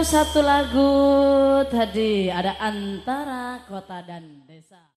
satu lagu tadi ada antara kota dan desa.